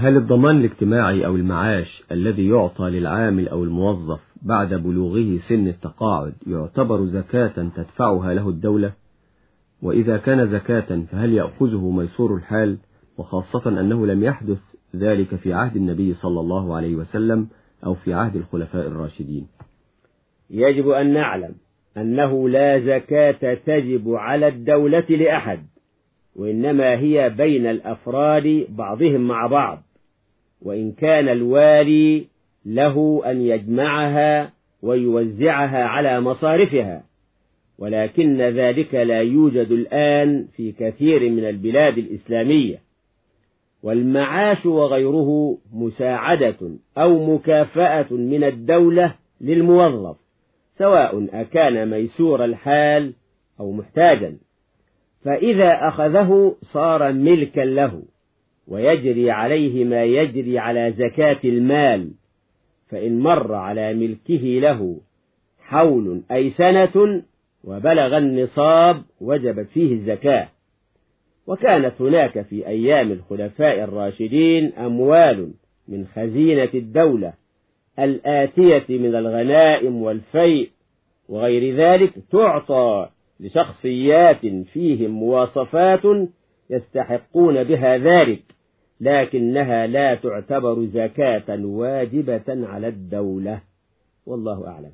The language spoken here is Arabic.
هل الضمان الاجتماعي أو المعاش الذي يعطى للعامل أو الموظف بعد بلوغه سن التقاعد يعتبر زكاة تدفعها له الدولة؟ وإذا كان زكاة فهل يأخذه ميسور الحال؟ وخاصة أنه لم يحدث ذلك في عهد النبي صلى الله عليه وسلم أو في عهد الخلفاء الراشدين. يجب أن نعلم أنه لا زكاة تجب على الدولة لأحد وإنما هي بين الأفراد بعضهم مع بعض. وإن كان الوالي له أن يجمعها ويوزعها على مصارفها ولكن ذلك لا يوجد الآن في كثير من البلاد الإسلامية. والمعاش وغيره مساعدة أو مكافأة من الدولة للموظف سواء أكان ميسور الحال أو محتاجا. فإذا أخذه صار ملكا له. ويجري عليه ما يجري على زكاة المال فإن مر على ملكه له حول أي سنة وبلغ النصاب وجبت فيه الزكاة. وكانت هناك في أيام الخلفاء الراشدين أموال من خزينة الدولة الآتية من الغنائم والفيء وغير ذلك تعطى لشخصيات فيهم مواصفات يستحقون بها ذلك. لكنها لا تعتبر زكاة واجبة على الدولة. والله أعلم.